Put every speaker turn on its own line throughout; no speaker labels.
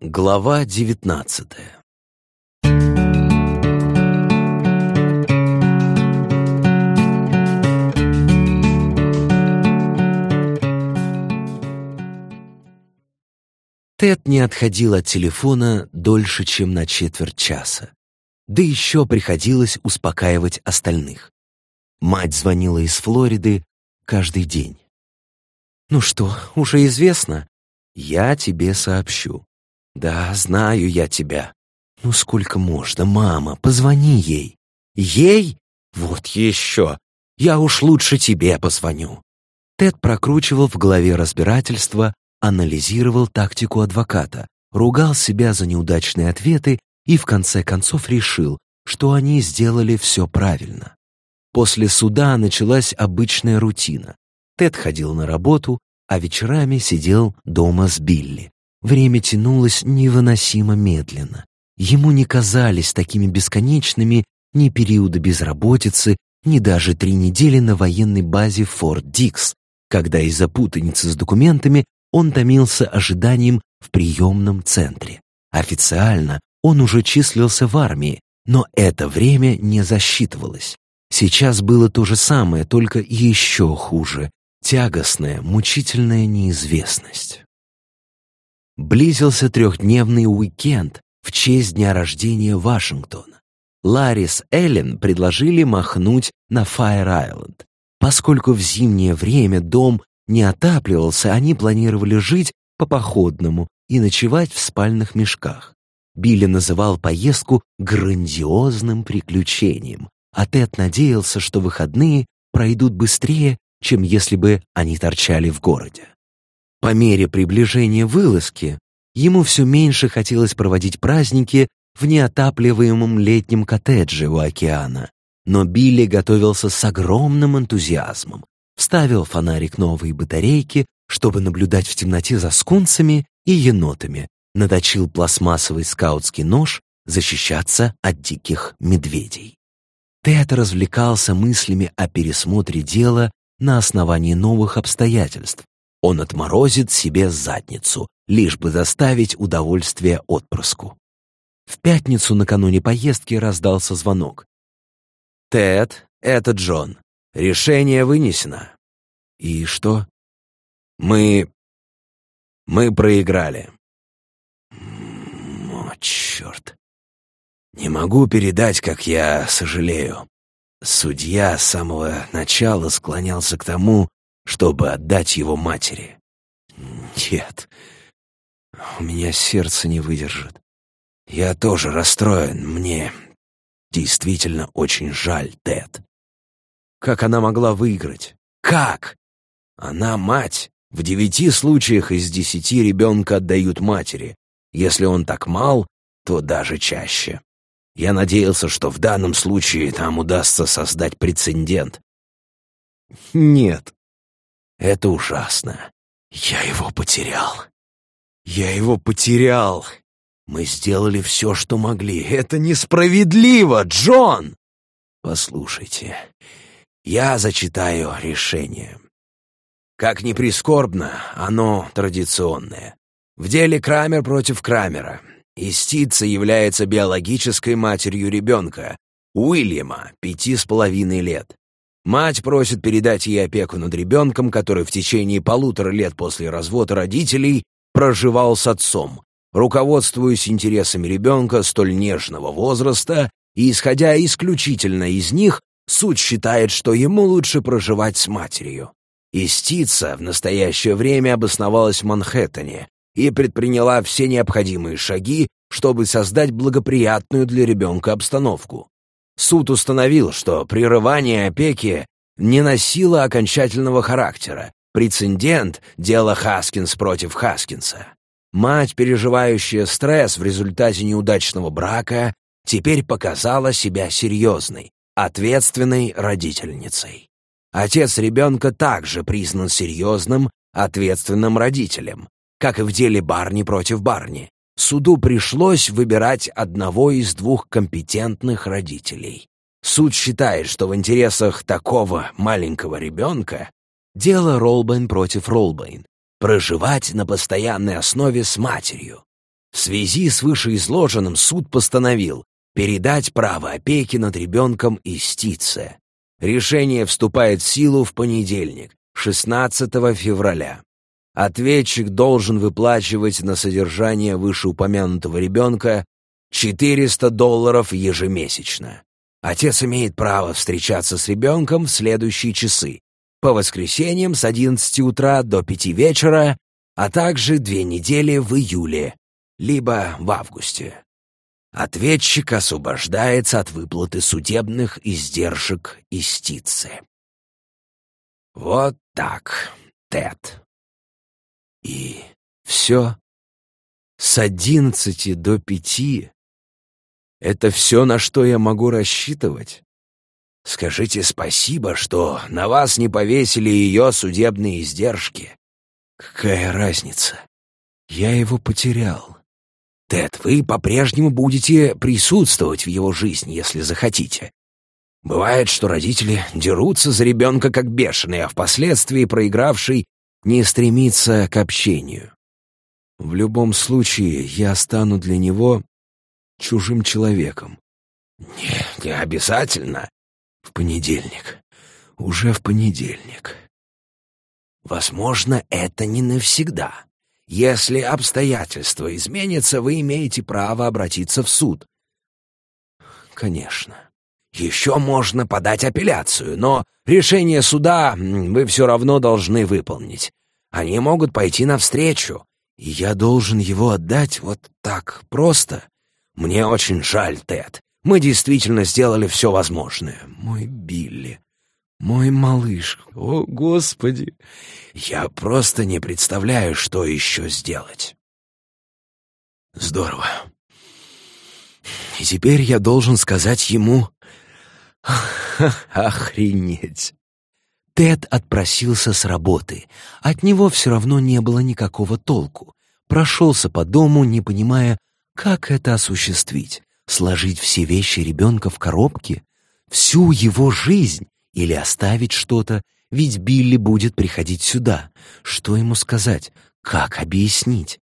Глава девятнадцатая Тед не отходил от телефона дольше, чем на четверть часа. Да еще приходилось успокаивать остальных. Мать звонила из Флориды каждый день. «Ну что, уже известно?» «Я тебе сообщу». «Да, знаю я тебя». «Ну сколько можно, мама? Позвони ей». «Ей? Вот еще! Я уж лучше тебе позвоню». Тед прокручивал в голове разбирательство, анализировал тактику адвоката, ругал себя за неудачные ответы и в конце концов решил, что они сделали все правильно. После суда началась обычная рутина. Тед ходил на работу, а вечерами сидел дома с Билли. Время тянулось невыносимо медленно. Ему не казались такими бесконечными ни периоды безработицы, ни даже три недели на военной базе Форт Дикс, когда из-за путаницы с документами он томился ожиданием в приемном центре. Официально он уже числился в армии, но это время не засчитывалось. Сейчас было то же самое, только еще хуже. Тягостная, мучительная неизвестность. Близился трехдневный уикенд в честь дня рождения Вашингтона. Ларри с Эллен предложили махнуть на Файр-Айленд. Поскольку в зимнее время дом не отапливался, они планировали жить по-походному и ночевать в спальных мешках. Билли называл поездку грандиозным приключением, а Тед надеялся, что выходные пройдут быстрее, чем если бы они торчали в городе. По мере приближения вылазки ему все меньше хотелось проводить праздники в неотапливаемом летнем коттедже у океана, но Билли готовился с огромным энтузиазмом, вставил фонарик новой батарейки, чтобы наблюдать в темноте за скунсами и енотами, наточил пластмассовый скаутский нож защищаться от диких медведей. Тед развлекался мыслями о пересмотре дела на основании новых обстоятельств. Он отморозит себе задницу, лишь бы доставить удовольствие отпрыску. В пятницу накануне поездки раздался звонок. «Тед, это Джон. Решение вынесено». «И что?» «Мы... мы проиграли». «О, черт. Не могу передать, как я сожалею. Судья с самого начала склонялся к тому, чтобы отдать его матери. Нет, у меня сердце не выдержит. Я тоже расстроен, мне действительно очень жаль Тед. Как она могла выиграть? Как? Она мать. В девяти случаях из десяти ребенка отдают матери. Если он так мал, то даже чаще. Я надеялся, что в данном случае нам удастся создать прецедент. Нет. Это ужасно. Я его потерял. Я его потерял. Мы сделали все, что могли. Это несправедливо, Джон! Послушайте, я зачитаю решение. Как ни прискорбно, оно традиционное. В деле Крамер против Крамера Истица является биологической матерью ребенка, Уильяма, пяти с половиной лет. Мать просит передать ей опеку над ребенком, который в течение полутора лет после развода родителей проживал с отцом, руководствуясь интересами ребенка столь нежного возраста и, исходя исключительно из них, суд считает, что ему лучше проживать с матерью. Истица в настоящее время обосновалась в Манхэттене, и предприняла все необходимые шаги, чтобы создать благоприятную для ребенка обстановку. Суд установил, что прерывание опеки не носило окончательного характера. Прецедент — дело Хаскинс против Хаскинса. Мать, переживающая стресс в результате неудачного брака, теперь показала себя серьезной, ответственной родительницей. Отец ребенка также признан серьезным, ответственным родителем, как и в деле Барни против Барни, суду пришлось выбирать одного из двух компетентных родителей. Суд считает, что в интересах такого маленького ребенка дело Ролбейн против Ролбейн проживать на постоянной основе с матерью. В связи с вышеизложенным суд постановил передать право опеки над ребенком истице. Решение вступает в силу в понедельник, 16 февраля. Ответчик должен выплачивать на содержание вышеупомянутого ребенка 400 долларов ежемесячно. Отец имеет право встречаться с ребенком в следующие часы. По воскресеньям с 11 утра до 5 вечера, а также две недели в июле, либо в августе. Ответчик освобождается от выплаты судебных издержек истицы. Вот так, Тед. И все с одиннадцати до пяти. Это все, на что я могу рассчитывать? Скажите спасибо, что на вас не повесили ее судебные издержки. Какая разница? Я его потерял. Тед, вы по-прежнему будете присутствовать в его жизни, если захотите. Бывает, что родители дерутся за ребенка как бешеные, а впоследствии проигравший не стремится к общению. В любом случае, я стану для него чужим человеком. Не, не обязательно. В понедельник. Уже в понедельник. Возможно, это не навсегда. Если обстоятельства изменятся, вы имеете право обратиться в суд. Конечно. Еще можно подать апелляцию, но решение суда вы все равно должны выполнить. Они могут пойти навстречу, и я должен его отдать вот так просто. Мне очень жаль, Тед. Мы действительно сделали все возможное. Мой Билли. Мой малыш, о, Господи! Я просто не представляю, что еще сделать. Здорово. И теперь я должен сказать ему... Охренеть! Тед отпросился с работы. От него все равно не было никакого толку. Прошелся по дому, не понимая, как это осуществить. Сложить все вещи ребенка в коробке? Всю его жизнь? Или оставить что-то, ведь Билли будет приходить сюда. Что ему сказать? Как объяснить?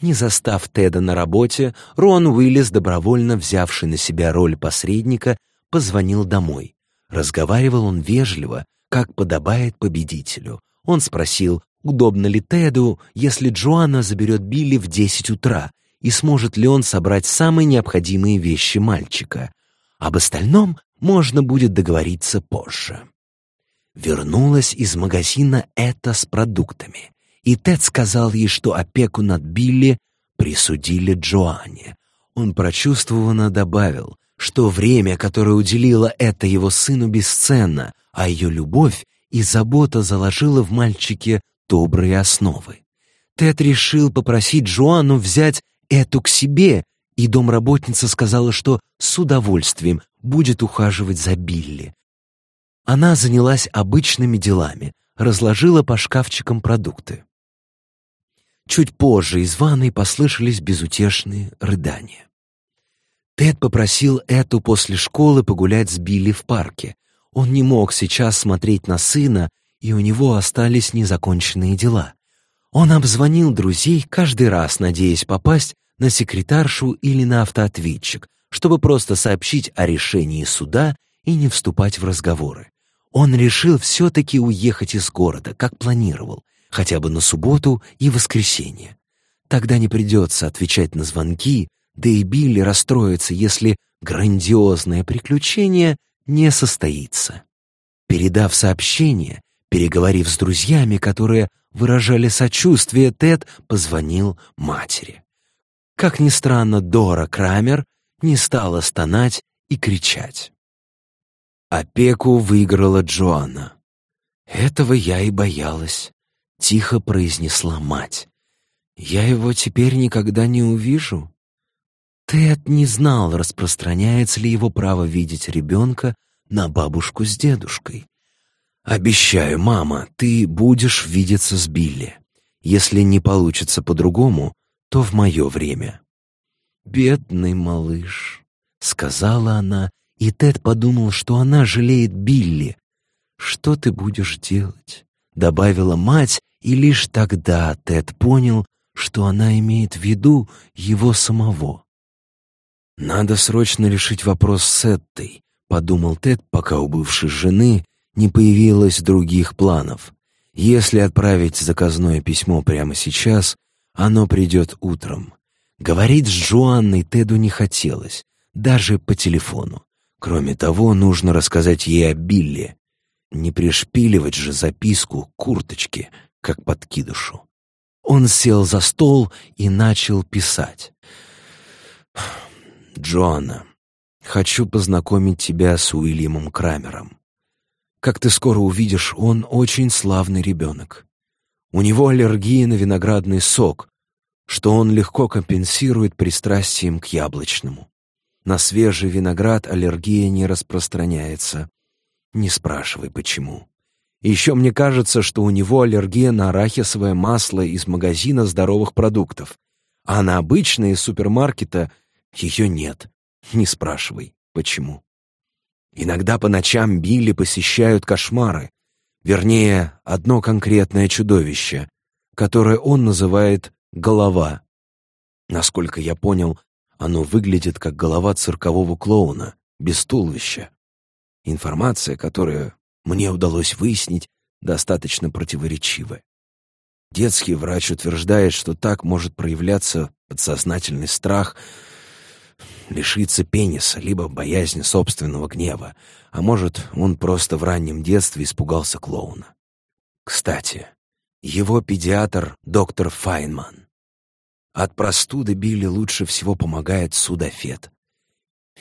Не застав Теда на работе, Рон Уиллис, добровольно взявший на себя роль посредника, позвонил домой. Разговаривал он вежливо, как подобает победителю. Он спросил, удобно ли Теду, если Джоанна заберет Билли в десять утра, и сможет ли он собрать самые необходимые вещи мальчика. Об остальном можно будет договориться позже. Вернулась из магазина это с продуктами, и Тед сказал ей, что опеку над Билли присудили Джоанне. Он прочувствованно добавил, что время, которое уделила это его сыну, бесценно, а ее любовь и забота заложила в мальчике добрые основы. Тед решил попросить Джоанну взять эту к себе, и домработница сказала, что с удовольствием будет ухаживать за Билли. Она занялась обычными делами, разложила по шкафчикам продукты. Чуть позже из ванной послышались безутешные рыдания. Тед попросил Эту после школы погулять с Билли в парке. Он не мог сейчас смотреть на сына, и у него остались незаконченные дела. Он обзвонил друзей, каждый раз надеясь попасть на секретаршу или на автоответчик, чтобы просто сообщить о решении суда и не вступать в разговоры. Он решил все-таки уехать из города, как планировал, хотя бы на субботу и воскресенье. Тогда не придется отвечать на звонки, да и Билли расстроится, если грандиозное приключение не состоится. Передав сообщение, переговорив с друзьями, которые выражали сочувствие, Тед позвонил матери. Как ни странно, Дора Крамер не стала стонать и кричать. Опеку выиграла Джоанна. «Этого я и боялась», — тихо произнесла мать. «Я его теперь никогда не увижу». Тед не знал, распространяется ли его право видеть ребенка на бабушку с дедушкой. «Обещаю, мама, ты будешь видеться с Билли. Если не получится по-другому, то в мое время. «Бедный малыш», — сказала она, и Тед подумал, что она жалеет Билли. «Что ты будешь делать?» — добавила мать, и лишь тогда Тед понял, что она имеет в виду его самого. «Надо срочно решить вопрос с Эттой», — подумал Тед, пока у бывшей жены не появилось других планов. Если отправить заказное письмо прямо сейчас, оно придет утром. Говорить с Джоанной Теду не хотелось, даже по телефону. Кроме того, нужно рассказать ей о Билли. Не пришпиливать же записку к курточке, как подкидышу. Он сел за стол и начал писать. «Джоанна, хочу познакомить тебя с Уильямом Крамером. Как ты скоро увидишь, он очень славный ребенок. У него аллергия на виноградный сок, что он легко компенсирует пристрастием к яблочному. На свежий виноград аллергия не распространяется. Не спрашивай, почему. Еще мне кажется, что у него аллергия на арахисовое масло из магазина здоровых продуктов, а на обычные из супермаркета ее нет. Не спрашивай, почему. Иногда по ночам Билли посещают кошмары, вернее, одно конкретное чудовище, которое он называет «голова». Насколько я понял, оно выглядит как голова циркового клоуна, без туловища. Информация, которую мне удалось выяснить, достаточно противоречивая. Детский врач утверждает, что так может проявляться подсознательный страх лишиться пениса, либо боязнь собственного гнева, а может, он просто в раннем детстве испугался клоуна. Кстати, его педиатр — доктор Файнман. От простуды Билли лучше всего помогает судафет.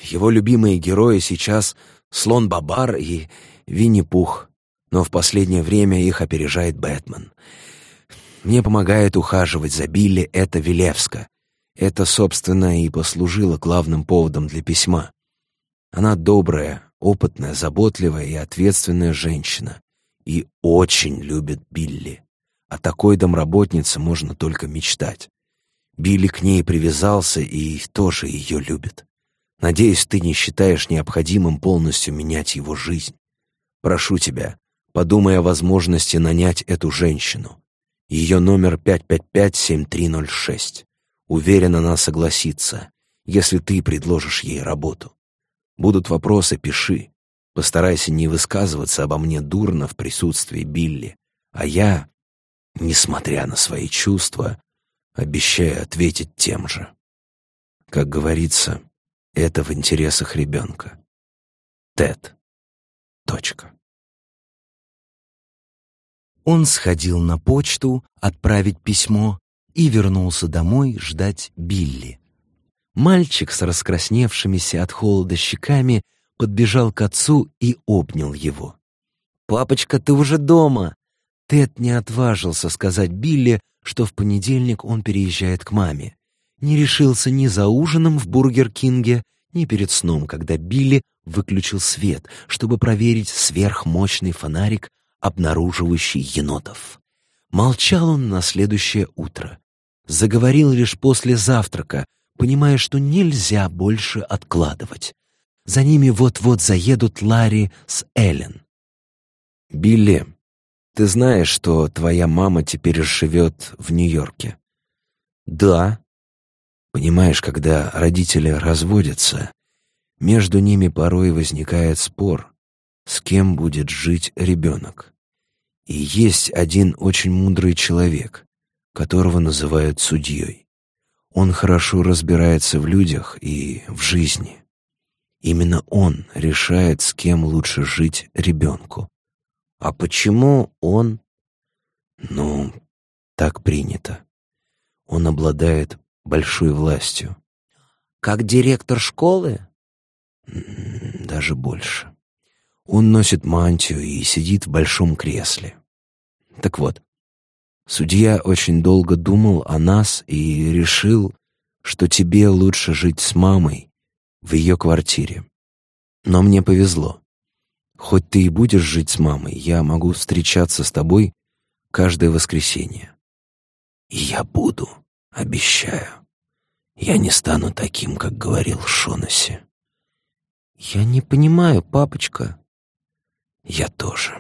Его любимые герои сейчас Слон Бабар и Винни-Пух, но в последнее время их опережает Бэтмен. Мне помогает ухаживать за Билли это Велевска. Это, собственно, и послужило главным поводом для письма. Она добрая, опытная, заботливая и ответственная женщина. И очень любит Билли. О такой домработнице можно только мечтать. Билли к ней привязался и тоже ее любит. Надеюсь, ты не считаешь необходимым полностью менять его жизнь. Прошу тебя, подумай о возможности нанять эту женщину. Ее номер 555-7306. Уверен, она согласится, если ты предложишь ей работу. Будут вопросы, пиши. Постарайся не высказываться обо мне дурно в присутствии Билли. А я, несмотря на свои чувства, обещая ответить тем же. Как говорится, это в интересах ребенка. Тед. Точка. Он сходил на почту отправить письмо и вернулся домой ждать Билли. Мальчик с раскрасневшимися от холода щеками подбежал к отцу и обнял его. «Папочка, ты уже дома!» Тед не отважился сказать Билли, что в понедельник он переезжает к маме. Не решился ни за ужином в Бургер Кинге, ни перед сном, когда Билли выключил свет, чтобы проверить сверхмощный фонарик, обнаруживающий енотов. Молчал он на следующее утро. Заговорил лишь после завтрака, понимая, что нельзя больше откладывать. За ними вот-вот заедут Ларри с Эллен. «Билли, ты знаешь, что твоя мама теперь живет в Нью-Йорке? Да. Понимаешь, когда родители разводятся, между ними порой возникает спор, с кем будет жить ребенок. И есть один очень мудрый человек, которого называют судьей. Он хорошо разбирается в людях и в жизни. Именно он решает, с кем лучше жить ребенку. А почему он... Ну, так принято. Он обладает большой властью. Как директор школы? Даже больше. Он носит мантию и сидит в большом кресле. Так вот, судья очень долго думал о нас и решил, что тебе лучше жить с мамой в ее квартире. Но мне повезло. Хоть ты и будешь жить с мамой, я могу встречаться с тобой каждое воскресенье. И я буду, обещаю. Я не стану таким, как говорил Шонаси. Я не понимаю, папочка. Я тоже.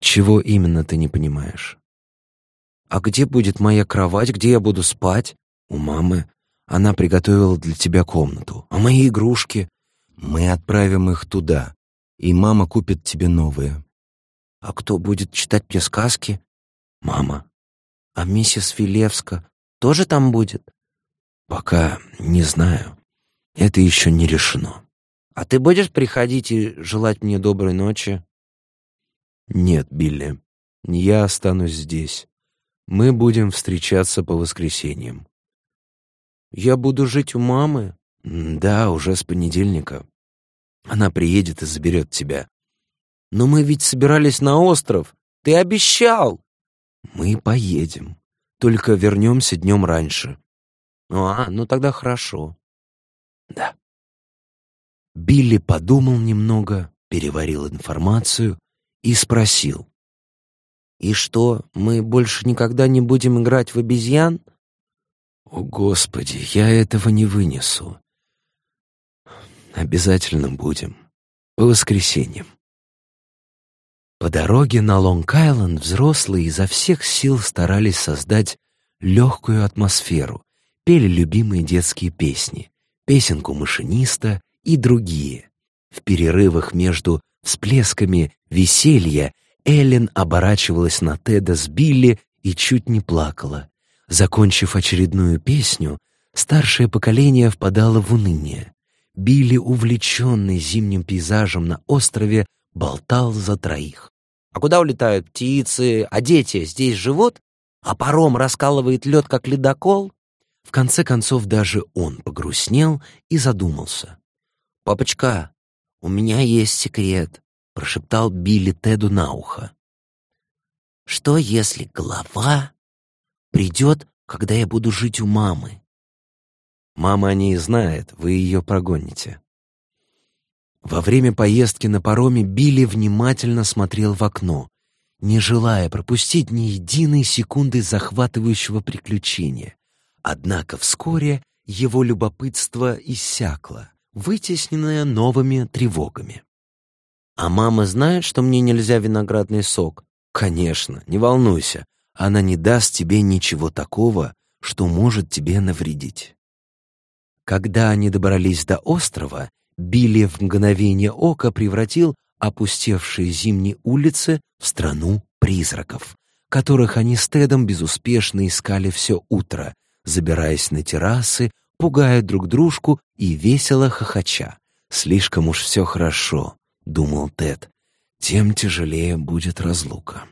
Чего именно ты не понимаешь? «А где будет моя кровать? Где я буду спать?» «У мамы. Она приготовила для тебя комнату. А мои игрушки?» «Мы отправим их туда, и мама купит тебе новые». «А кто будет читать мне сказки?» «Мама». «А миссис Филевска тоже там будет?» «Пока не знаю. Это еще не решено». «А ты будешь приходить и желать мне доброй ночи?» «Нет, Билли, я останусь здесь. Мы будем встречаться по воскресеньям». «Я буду жить у мамы?» «Да, уже с понедельника. Она приедет и заберет тебя». «Но мы ведь собирались на остров. Ты обещал!» «Мы поедем. Только вернемся днем раньше». «А, ну тогда хорошо». «Да». Билли подумал немного, переварил информацию и спросил. «И что, мы больше никогда не будем играть в обезьян?» «О, Господи, я этого не вынесу. Обязательно будем. По воскресеньям». По дороге на Лонг-Айленд взрослые изо всех сил старались создать легкую атмосферу, пели любимые детские песни, песенку машиниста и другие. В перерывах между всплесками веселья Эллен оборачивалась на Теда с Билли и чуть не плакала. Закончив очередную песню, старшее поколение впадало в уныние. Билли, увлеченный зимним пейзажем на острове, болтал за троих. «А куда улетают птицы? А дети здесь живут? А паром раскалывает лед, как ледокол?» В конце концов даже он погрустнел и задумался. «Папочка, у меня есть секрет», — прошептал Билли Теду на ухо. «Что, если голова придет, когда я буду жить у мамы?» «Мама о ней знает, вы ее прогоните». Во время поездки на пароме Билли внимательно смотрел в окно, не желая пропустить ни единой секунды захватывающего приключения. Однако вскоре его любопытство иссякло, вытесненное новыми тревогами. «А мама знает, что мне нельзя виноградный сок?» «Конечно, не волнуйся, она не даст тебе ничего такого, что может тебе навредить». Когда они добрались до острова, Билли в мгновение ока превратил опустевшие зимние улицы в страну призраков, которых они с Тедом безуспешно искали все утро, забираясь на террасы, пугая друг дружку и весело хохоча. «Слишком уж все хорошо», — думал Тед, — «тем тяжелее будет разлука».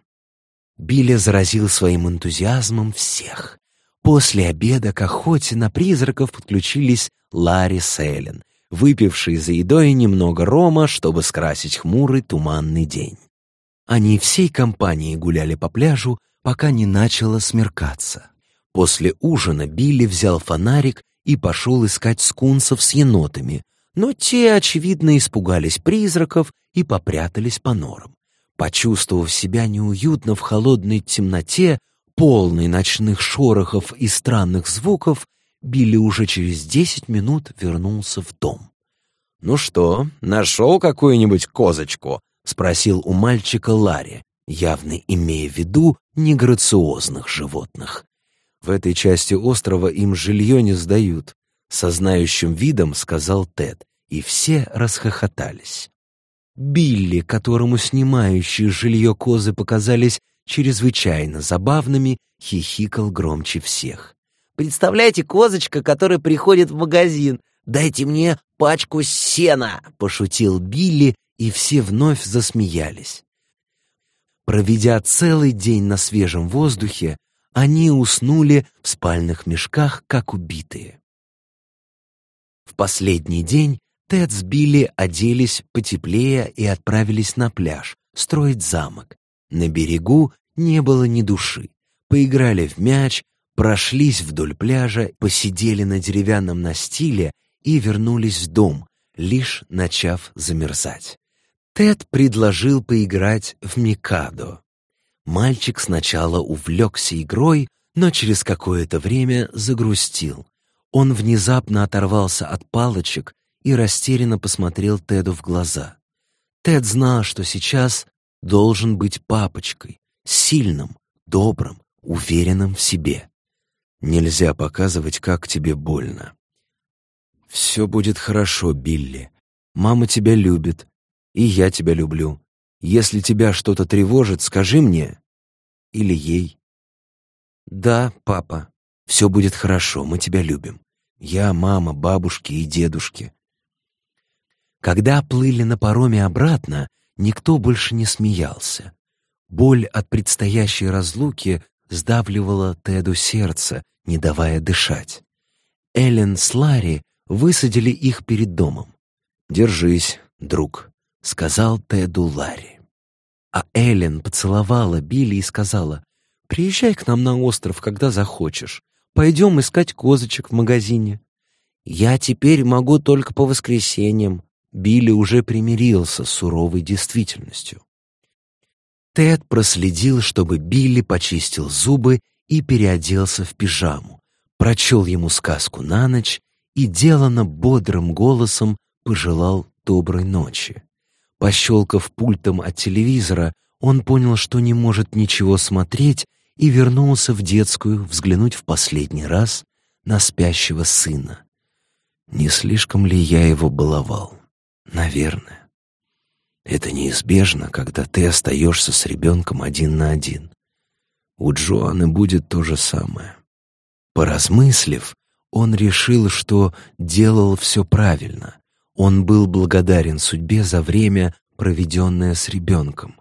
Билли заразил своим энтузиазмом всех. После обеда к охоте на призраков подключились Ларри Сейлен, выпившие за едой немного рома, чтобы скрасить хмурый туманный день. Они всей компанией гуляли по пляжу, пока не начало смеркаться. После ужина Билли взял фонарик и пошел искать скунсов с енотами, но те, очевидно, испугались призраков и попрятались по норам. Почувствовав себя неуютно в холодной темноте, полной ночных шорохов и странных звуков, Билли уже через десять минут вернулся в дом. «Ну что, нашел какую-нибудь козочку?» — спросил у мальчика Ларри, явно имея в виду неграциозных животных. В этой части острова им жилье не сдают, со знающим видом сказал Тед, и все расхохотались. Билли, которому снимающие жилье козы показались чрезвычайно забавными, хихикал громче всех. «Представляете, козочка, которая приходит в магазин. Дайте мне пачку сена!» — пошутил Билли, и все вновь засмеялись. Проведя целый день на свежем воздухе, они уснули в спальных мешках, как убитые. В последний день Тед с Билли оделись потеплее и отправились на пляж строить замок. На берегу не было ни души. Поиграли в мяч, прошлись вдоль пляжа, посидели на деревянном настиле и вернулись в дом, лишь начав замерзать. Тед предложил поиграть в Микадо. Мальчик сначала увлекся игрой, но через какое-то время загрустил. Он внезапно оторвался от палочек и растерянно посмотрел Теду в глаза. Тед знал, что сейчас должен быть папочкой, сильным, добрым, уверенным в себе. Нельзя показывать, как тебе больно. «Все будет хорошо, Билли. Мама тебя любит, и я тебя люблю. Если тебя что-то тревожит, скажи мне. Или ей». «Да, папа, все будет хорошо, мы тебя любим. Я, мама, бабушки и дедушки». Когда плыли на пароме обратно, никто больше не смеялся. Боль от предстоящей разлуки сдавливала Теду сердце, не давая дышать. Эллен с Ларри высадили их перед домом. «Держись, друг», — сказал Теду Ларри. А Эллен поцеловала Билли и сказала, «Приезжай к нам на остров, когда захочешь. Пойдем искать козочек в магазине». «Я теперь могу только по воскресеньям». Билли уже примирился с суровой действительностью. Тед проследил, чтобы Билли почистил зубы и переоделся в пижаму, прочел ему сказку на ночь и делано бодрым голосом пожелал доброй ночи. Пощелкав пультом от телевизора, он понял, что не может ничего смотреть, и вернулся в детскую взглянуть в последний раз на спящего сына. Не слишком ли я его баловал? Наверное. Это неизбежно, когда ты остаешься с ребенком один на один. У Джоанны будет то же самое. Поразмыслив, он решил, что делал все правильно. Он был благодарен судьбе за время, проведенное с ребенком.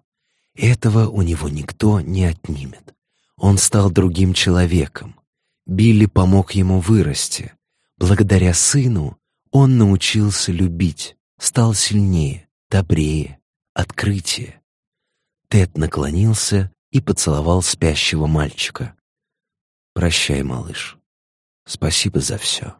Этого у него никто не отнимет. Он стал другим человеком. Билли помог ему вырасти. Благодаря сыну он научился любить, стал сильнее, добрее, открытие. Тед наклонился и поцеловал спящего мальчика. «Прощай, малыш. Спасибо за все».